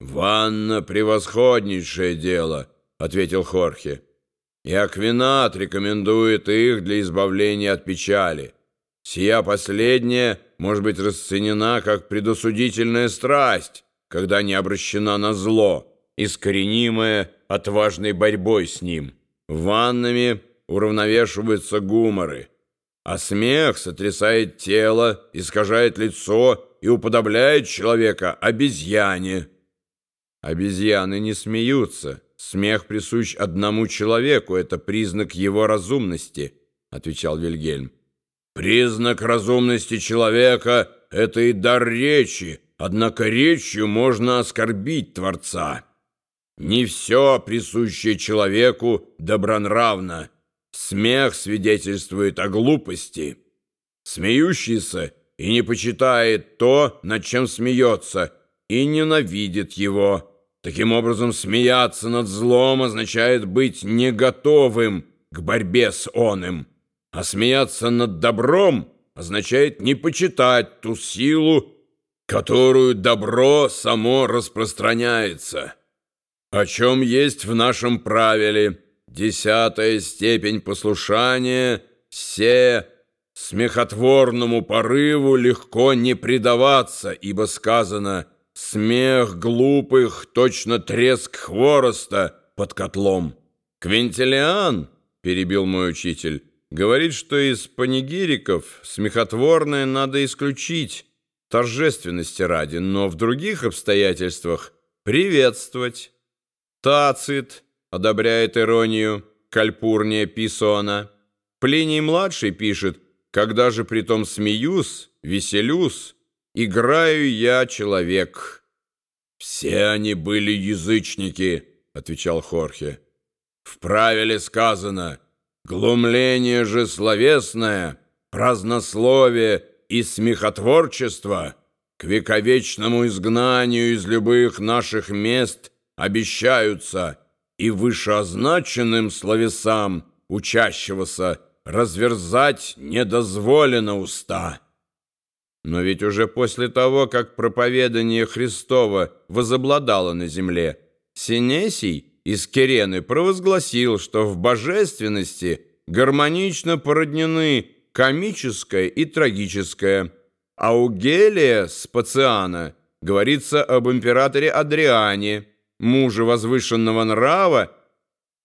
«Ванна — превосходнейшее дело», — ответил Хорхе. «И Аквинат рекомендует их для избавления от печали. Сия последняя может быть расценена как предосудительная страсть, когда не обращена на зло, искоренимая отважной борьбой с ним. Ваннами уравновешиваются гуморы, а смех сотрясает тело, искажает лицо и уподобляет человека обезьяне». Обезьяны не смеются. Смех присущ одному человеку, это признак его разумности, отвечал Вильгельм. Признак разумности человека — это и дар речи, однако речью можно оскорбить Творца. Не все, присущее человеку, добронравно. Смех свидетельствует о глупости. Смеющийся и не почитает то, над чем смеется, и ненавидит его. Таким образом, смеяться над злом означает быть не готовым к борьбе с оным, а смеяться над добром означает не почитать ту силу, которую добро само распространяется. О чем есть в нашем правиле десятая степень послушания, все смехотворному порыву легко не предаваться, ибо сказано – Смех глупых, точно треск хвороста под котлом. Квинтилиан, перебил мой учитель, говорит, что из панигириков смехотворное надо исключить, торжественности ради, но в других обстоятельствах приветствовать. Тацит одобряет иронию, кальпурния Писона. Плиний-младший пишет, когда же притом смеюсь, веселюсь, играю я человек». «Все они были язычники», — отвечал Хорхе. «В правиле сказано, глумление же словесное, празднословие и смехотворчество к вековечному изгнанию из любых наших мест обещаются и вышеозначенным словесам учащегося разверзать недозволено уста». Но ведь уже после того, как проповедание Христова возобладало на земле, Синесий из Керены провозгласил, что в божественности гармонично породнены комическое и трагическое, а у Гелия Спациана говорится об императоре Адриане, муже возвышенного нрава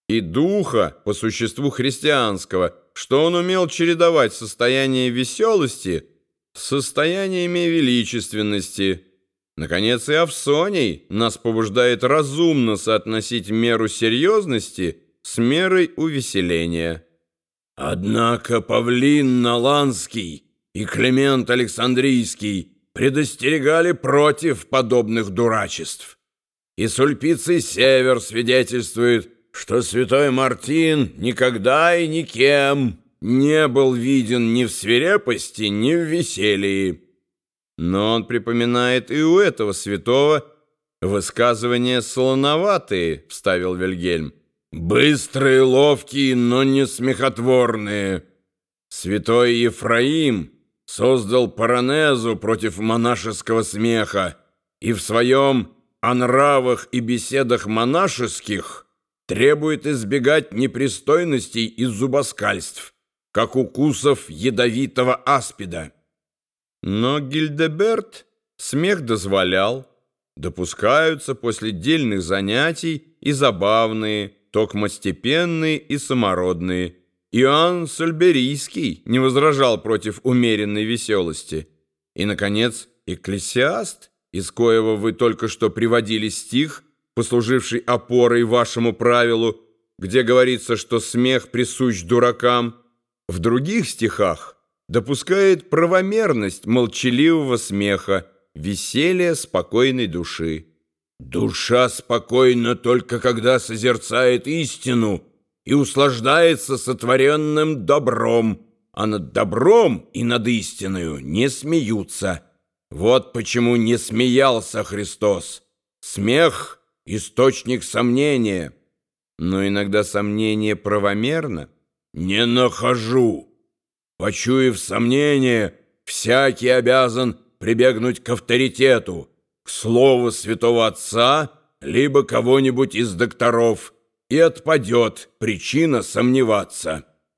и духа по существу христианского, что он умел чередовать состояние веселости – состояниями величественности. Наконец, и Авсоний нас побуждает разумно соотносить меру серьезности с мерой увеселения. Однако Павлин Наланский и Климент Александрийский предостерегали против подобных дурачеств. И Сульпиций Север свидетельствует, что святой Мартин никогда и никем не был виден ни в свирепости, ни в веселье. Но он припоминает и у этого святого высказывания солоноватые, вставил Вильгельм. Быстрые, ловкие, но не смехотворные. Святой Ефраим создал паранезу против монашеского смеха и в своем о нравах и беседах монашеских требует избегать непристойностей и зубоскальств как укусов ядовитого аспида. Но Гильдеберт смех дозволял. Допускаются после дельных занятий и забавные, токмостепенные и самородные. Иоанн Сальберийский не возражал против умеренной веселости. И, наконец, экклесиаст, из коего вы только что приводили стих, послуживший опорой вашему правилу, где говорится, что смех присущ дуракам – в других стихах допускает правомерность молчаливого смеха, веселье спокойной души. «Душа спокойна только когда созерцает истину и услаждается сотворенным добром, а над добром и над истиною не смеются. Вот почему не смеялся Христос. Смех — источник сомнения, но иногда сомнение правомерно — «Не нахожу. Почуяв сомнение, всякий обязан прибегнуть к авторитету, к слову святого отца, либо кого-нибудь из докторов, и отпадет причина сомневаться.